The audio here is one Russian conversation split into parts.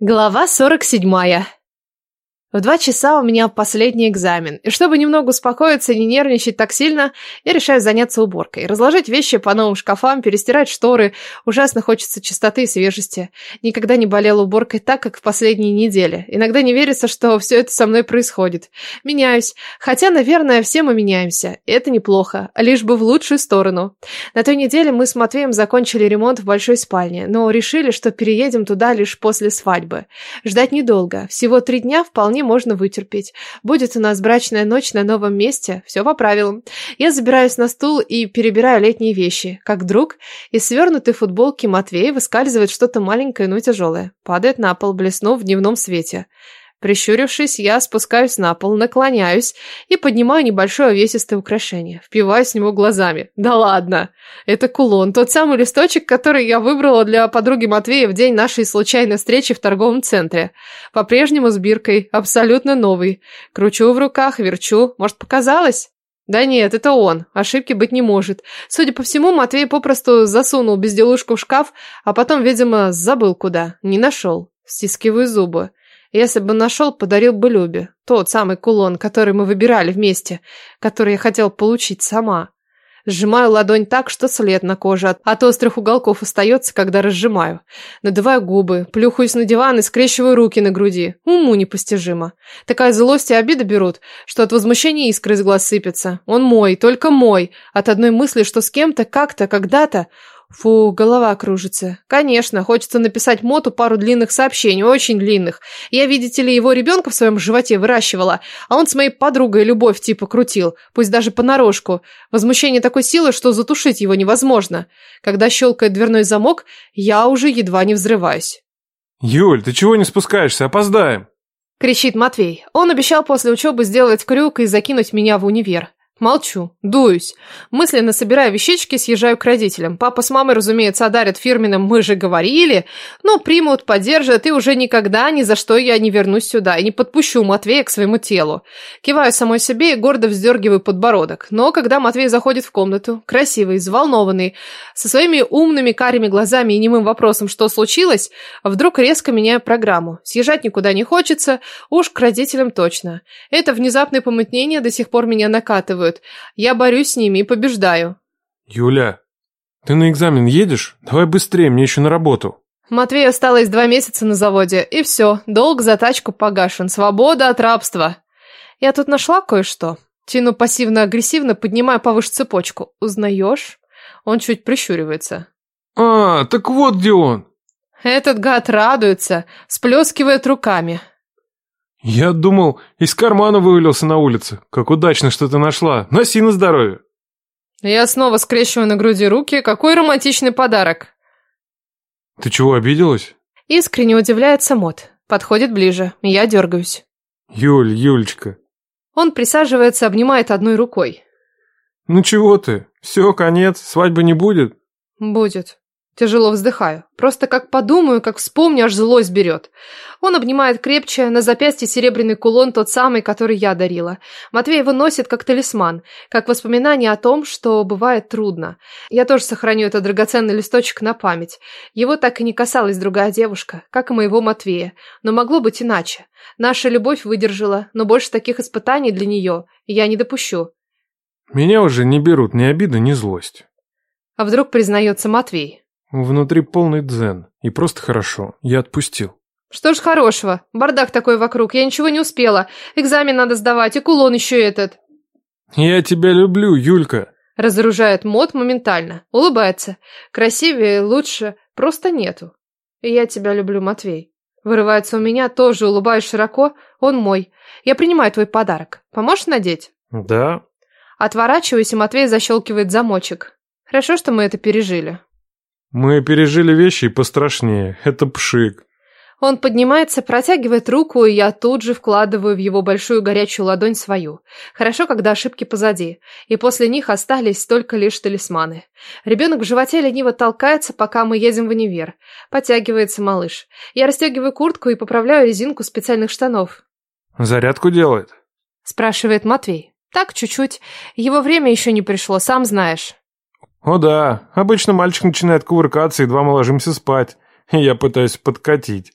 Глава 47. В два часа у меня последний экзамен, и чтобы немного успокоиться и не нервничать так сильно, я решаю заняться уборкой, разложить вещи по новым шкафам, перестирать шторы. Ужасно хочется чистоты и свежести. Никогда не болела уборкой так, как в последние недели. Иногда не верится, что все это со мной происходит. Меняюсь. Хотя, наверное, все мы меняемся. И это неплохо, лишь бы в лучшую сторону. На той неделе мы с Матвеем закончили ремонт в большой спальне, но решили, что переедем туда лишь после свадьбы. Ждать недолго. Всего три дня вполне можно вытерпеть. Будет у нас брачная ночь на новом месте, все по правилам. Я забираюсь на стул и перебираю летние вещи. Как вдруг из свернутой футболки Матвея выскальзывает что-то маленькое, но тяжелое. Падает на пол, блеснув в дневном свете. Прищурившись, я спускаюсь на пол, наклоняюсь и поднимаю небольшое увесистое украшение. Впиваюсь в него глазами. Да ладно! Это кулон, тот самый листочек, который я выбрала для подруги Матвея в день нашей случайной встречи в торговом центре. По-прежнему с биркой, абсолютно новый. Кручу в руках, верчу. Может, показалось? Да нет, это он. Ошибки быть не может. Судя по всему, Матвей попросту засунул безделушку в шкаф, а потом, видимо, забыл куда. Не нашел. Стискиваю зубы. Если бы нашел, подарил бы Любе. Тот самый кулон, который мы выбирали вместе, который я хотел получить сама. Сжимаю ладонь так, что след на коже от, от острых уголков остается, когда разжимаю. Надуваю губы, плюхаюсь на диван и скрещиваю руки на груди. Уму непостижимо. Такая злость и обида берут, что от возмущения искры из глаз сыпятся. Он мой, только мой. От одной мысли, что с кем-то, как-то, когда-то Фу, голова кружится. Конечно, хочется написать Моту пару длинных сообщений, очень длинных. Я, видите ли, его ребенка в своем животе выращивала, а он с моей подругой любовь типа крутил, пусть даже понарошку. Возмущение такой силы, что затушить его невозможно. Когда щелкает дверной замок, я уже едва не взрываюсь. «Юль, ты чего не спускаешься? Опоздаем!» Кричит Матвей. Он обещал после учебы сделать крюк и закинуть меня в универ. Молчу, дуюсь. Мысленно собирая вещички, съезжаю к родителям. Папа с мамой, разумеется, одарят фирменным «мы же говорили», но примут, поддержат, и уже никогда ни за что я не вернусь сюда и не подпущу Матвея к своему телу. Киваю самой себе и гордо вздергиваю подбородок. Но когда Матвей заходит в комнату, красивый, взволнованный, со своими умными карими глазами и немым вопросом «что случилось?», вдруг резко меняю программу. Съезжать никуда не хочется, уж к родителям точно. Это внезапное помутнение до сих пор меня накатывает показывают. Я борюсь с ними и побеждаю. Юля, ты на экзамен едешь? Давай быстрее, мне еще на работу. Матвею осталось два месяца на заводе, и все, долг за тачку погашен, свобода от рабства. Я тут нашла кое-что. Тяну пассивно-агрессивно, поднимая повыше цепочку. Узнаешь? Он чуть прищуривается. А, так вот где он. Этот гад радуется, сплескивает руками. «Я думал, из кармана вывалился на улице. Как удачно, что ты нашла. Носи на здоровье!» Я снова скрещиваю на груди руки. Какой романтичный подарок. «Ты чего, обиделась?» Искренне удивляется Мот. Подходит ближе. Я дергаюсь. «Юль, Юлечка». Он присаживается, обнимает одной рукой. «Ну чего ты? Все, конец, свадьбы не будет?» «Будет. Тяжело вздыхаю. Просто как подумаю, как вспомню, аж злость берет. Он обнимает крепче, на запястье серебряный кулон, тот самый, который я дарила. Матвей его носит как талисман, как воспоминание о том, что бывает трудно. Я тоже сохраню этот драгоценный листочек на память. Его так и не касалась другая девушка, как и моего Матвея. Но могло быть иначе. Наша любовь выдержала, но больше таких испытаний для нее я не допущу. Меня уже не берут ни обида, ни злость. А вдруг признается Матвей. Внутри полный дзен. И просто хорошо. Я отпустил. Что ж хорошего? Бардак такой вокруг. Я ничего не успела. Экзамен надо сдавать, и кулон еще этот. Я тебя люблю, Юлька. Разоружает мод моментально. Улыбается. Красивее, лучше. Просто нету. Я тебя люблю, Матвей. Вырывается у меня, тоже улыбаюсь широко. Он мой. Я принимаю твой подарок. Поможешь надеть? Да. Отворачиваюсь, и Матвей защелкивает замочек. Хорошо, что мы это пережили. Мы пережили вещи пострашнее. Это пшик. Он поднимается, протягивает руку, и я тут же вкладываю в его большую горячую ладонь свою. Хорошо, когда ошибки позади, и после них остались только лишь талисманы. Ребенок в животе лениво толкается, пока мы едем в универ. Подтягивается малыш. Я расстегиваю куртку и поправляю резинку специальных штанов. «Зарядку делает?» Спрашивает Матвей. «Так, чуть-чуть. Его время еще не пришло, сам знаешь». «О да, обычно мальчик начинает кувыркаться, едва мы ложимся спать, и я пытаюсь подкатить».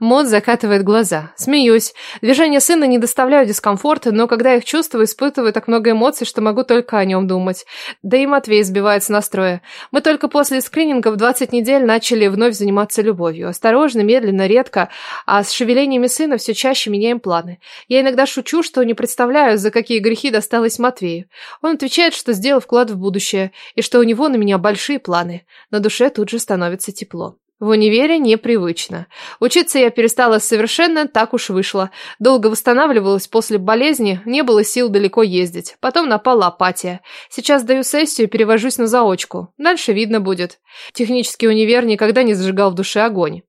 Мод закатывает глаза. Смеюсь. Движения сына не доставляют дискомфорта, но когда их чувствую, испытываю так много эмоций, что могу только о нем думать. Да и Матвей сбивает с настроя. Мы только после скрининга в 20 недель начали вновь заниматься любовью. Осторожно, медленно, редко, а с шевелениями сына все чаще меняем планы. Я иногда шучу, что не представляю, за какие грехи досталось Матвею. Он отвечает, что сделал вклад в будущее, и что у него на меня большие планы. На душе тут же становится тепло. В универе непривычно. Учиться я перестала совершенно, так уж вышло. Долго восстанавливалась после болезни, не было сил далеко ездить. Потом напала апатия. Сейчас даю сессию перевожусь на заочку. Дальше видно будет. Технический универ никогда не зажигал в душе огонь.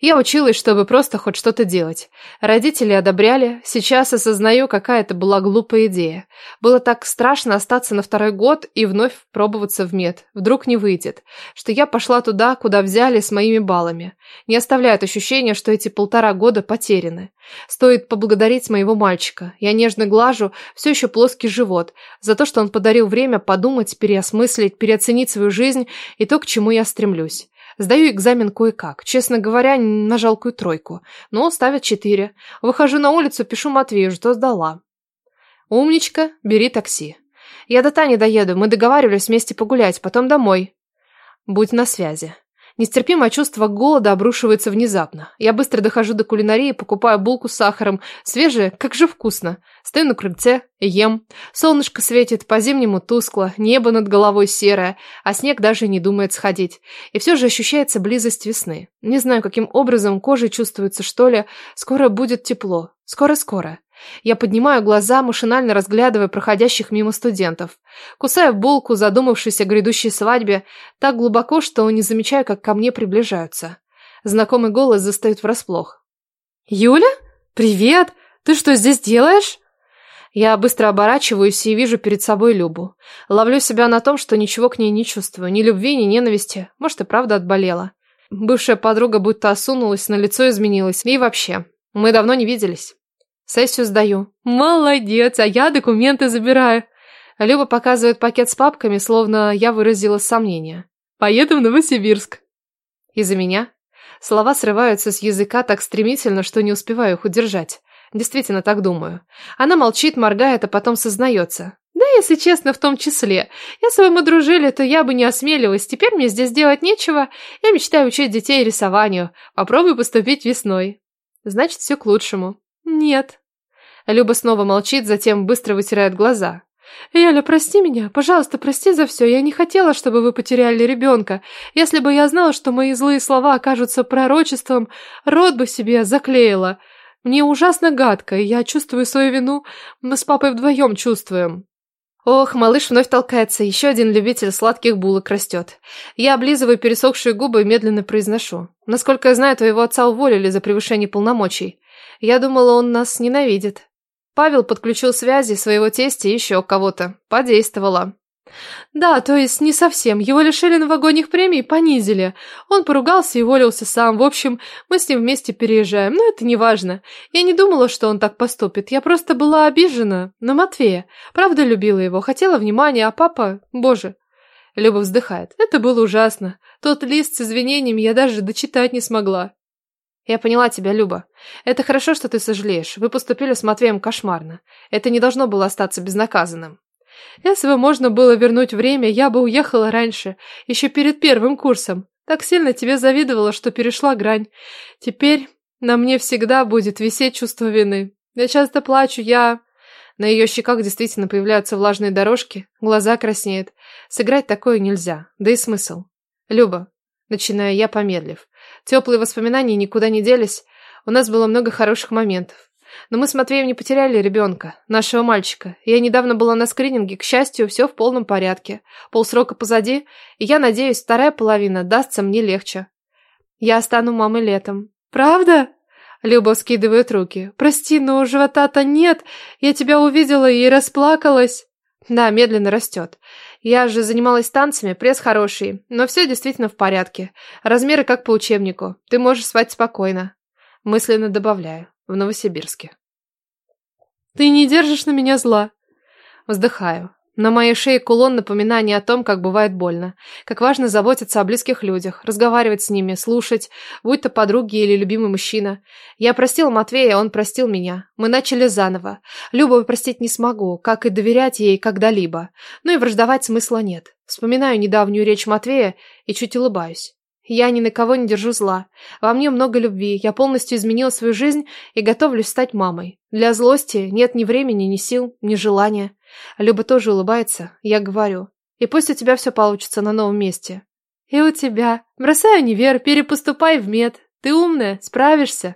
Я училась, чтобы просто хоть что-то делать. Родители одобряли. Сейчас осознаю, какая это была глупая идея. Было так страшно остаться на второй год и вновь пробоваться в мед. Вдруг не выйдет. Что я пошла туда, куда взяли с моими баллами. Не оставляет ощущения, что эти полтора года потеряны. Стоит поблагодарить моего мальчика. Я нежно глажу все еще плоский живот за то, что он подарил время подумать, переосмыслить, переоценить свою жизнь и то, к чему я стремлюсь. Сдаю экзамен кое-как. Честно говоря, на жалкую тройку. Но ставят четыре. Выхожу на улицу, пишу Матвею, что сдала. Умничка, бери такси. Я до Тани доеду, мы договаривались вместе погулять, потом домой. Будь на связи. Нестерпимое чувство голода обрушивается внезапно. Я быстро дохожу до кулинарии, покупаю булку с сахаром. Свежее, как же вкусно. Стою на крыльце, ем. Солнышко светит, по-зимнему тускло, небо над головой серое, а снег даже не думает сходить. И все же ощущается близость весны. Не знаю, каким образом кожей чувствуется, что ли. Скоро будет тепло. Скоро-скоро. Я поднимаю глаза, машинально разглядывая проходящих мимо студентов. Кусаю булку, задумавшись о грядущей свадьбе, так глубоко, что не замечаю, как ко мне приближаются. Знакомый голос застает врасплох. «Юля? Привет! Ты что здесь делаешь?» Я быстро оборачиваюсь и вижу перед собой Любу. Ловлю себя на том, что ничего к ней не чувствую, ни любви, ни ненависти. Может, и правда отболела. Бывшая подруга будто осунулась, на лицо изменилась. И вообще, мы давно не виделись. Сессию сдаю. Молодец, а я документы забираю. Люба показывает пакет с папками, словно я выразила сомнение. Поеду в Новосибирск. Из-за меня? Слова срываются с языка так стремительно, что не успеваю их удержать. Действительно так думаю. Она молчит, моргает, а потом сознается. Да, если честно, в том числе. Если бы мы дружили, то я бы не осмелилась. Теперь мне здесь делать нечего. Я мечтаю учить детей рисованию. Попробую поступить весной. Значит, все к лучшему. Нет. Люба снова молчит, затем быстро вытирает глаза. «Яля, прости меня, пожалуйста, прости за все. Я не хотела, чтобы вы потеряли ребенка. Если бы я знала, что мои злые слова окажутся пророчеством, рот бы себе заклеила. Мне ужасно гадко, и я чувствую свою вину. Мы с папой вдвоем чувствуем». Ох, малыш вновь толкается, еще один любитель сладких булок растет. Я облизываю пересохшие губы и медленно произношу. Насколько я знаю, твоего отца уволили за превышение полномочий. Я думала, он нас ненавидит. Павел подключил связи своего тестя и еще кого-то. Подействовало. Да, то есть не совсем. Его лишили новогодних премий, понизили. Он поругался и уволился сам. В общем, мы с ним вместе переезжаем. Но это не важно. Я не думала, что он так поступит. Я просто была обижена на Матвея. Правда любила его, хотела внимания, а папа... Боже. Люба вздыхает. Это было ужасно. Тот лист с извинениями я даже дочитать не смогла. Я поняла тебя, Люба. Это хорошо, что ты сожалеешь. Вы поступили с Матвеем кошмарно. Это не должно было остаться безнаказанным. Если бы можно было вернуть время, я бы уехала раньше, еще перед первым курсом. Так сильно тебе завидовала, что перешла грань. Теперь на мне всегда будет висеть чувство вины. Я часто плачу, я... На ее щеках действительно появляются влажные дорожки, глаза краснеют. Сыграть такое нельзя, да и смысл. Люба, начинаю я, помедлив. Теплые воспоминания никуда не делись. У нас было много хороших моментов. Но мы с Матвеем не потеряли ребенка, нашего мальчика. Я недавно была на скрининге, к счастью, все в полном порядке. Полсрока позади, и я надеюсь, вторая половина дастся мне легче. Я стану мамой летом. Правда? Люба скидывает руки. Прости, но живота-то нет. Я тебя увидела и расплакалась. Да, медленно растет. Я же занималась танцами, пресс хороший, но все действительно в порядке. Размеры как по учебнику. Ты можешь спать спокойно. Мысленно добавляю. В Новосибирске. Ты не держишь на меня зла. Вздыхаю. На моей шее кулон напоминание о том, как бывает больно. Как важно заботиться о близких людях, разговаривать с ними, слушать, будь то подруги или любимый мужчина. Я простил Матвея, он простил меня. Мы начали заново. Любовь простить не смогу, как и доверять ей когда-либо. Ну и враждовать смысла нет. Вспоминаю недавнюю речь Матвея и чуть улыбаюсь. Я ни на кого не держу зла. Во мне много любви, я полностью изменила свою жизнь и готовлюсь стать мамой. Для злости нет ни времени, ни сил, ни желания. Люба тоже улыбается, я говорю. И пусть у тебя все получится на новом месте. И у тебя. Бросай универ, перепоступай в мед. Ты умная, справишься.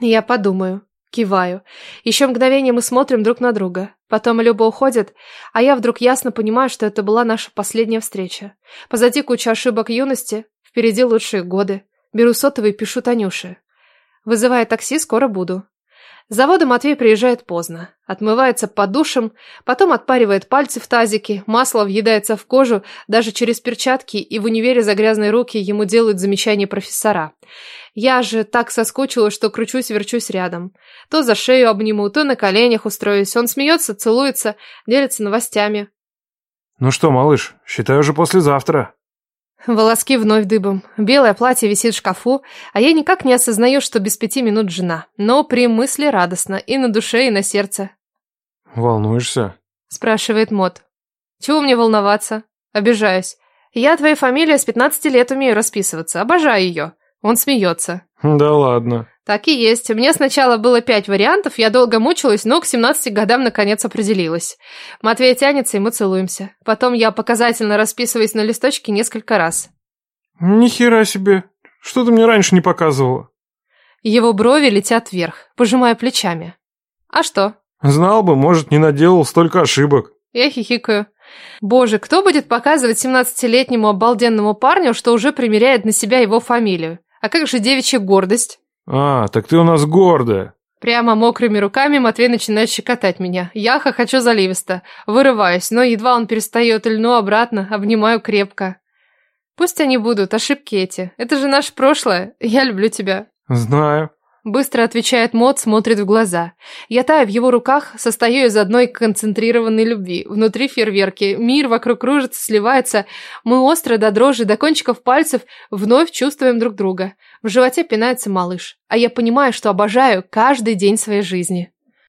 Я подумаю. Киваю. Еще мгновение мы смотрим друг на друга. Потом Люба уходит, а я вдруг ясно понимаю, что это была наша последняя встреча. Позади куча ошибок юности, впереди лучшие годы. Беру сотовый пишу Танюше. Вызывая такси, скоро буду. С завода Матвей приезжает поздно. Отмывается под душем, потом отпаривает пальцы в тазике, масло въедается в кожу даже через перчатки, и в универе за грязные руки ему делают замечания профессора. Я же так соскучилась, что кручусь-верчусь рядом. То за шею обниму, то на коленях устроюсь. Он смеется, целуется, делится новостями. «Ну что, малыш, считай уже послезавтра», Волоски вновь дыбом. Белое платье висит в шкафу, а я никак не осознаю, что без пяти минут жена. Но при мысли радостно и на душе, и на сердце. «Волнуешься?» – спрашивает Мот. «Чего мне волноваться?» Обижаюсь. «Я твоей фамилии с 15 лет умею расписываться. Обожаю ее». Он смеется. «Да ладно». Так и есть. Меня сначала было пять вариантов, я долго мучилась, но к 17 годам наконец определилась. Матвей тянется, и мы целуемся. Потом я показательно расписываюсь на листочке несколько раз. Ни хера себе. Что ты мне раньше не показывала? Его брови летят вверх, пожимая плечами. А что? Знал бы, может, не наделал столько ошибок. Я хихикаю. Боже, кто будет показывать 17-летнему обалденному парню, что уже примеряет на себя его фамилию? А как же девичья гордость? «А, так ты у нас гордая». Прямо мокрыми руками Матвей начинает щекотать меня. Я хохочу заливисто, вырываюсь, но едва он перестает, льну обратно, обнимаю крепко. Пусть они будут, ошибки эти. Это же наше прошлое. Я люблю тебя. Знаю. Быстро отвечает Мот, смотрит в глаза. Я таю в его руках, состою из одной концентрированной любви. Внутри фейерверки, мир вокруг кружится, сливается. Мы остро до дрожи, до кончиков пальцев вновь чувствуем друг друга. В животе пинается малыш. А я понимаю, что обожаю каждый день своей жизни.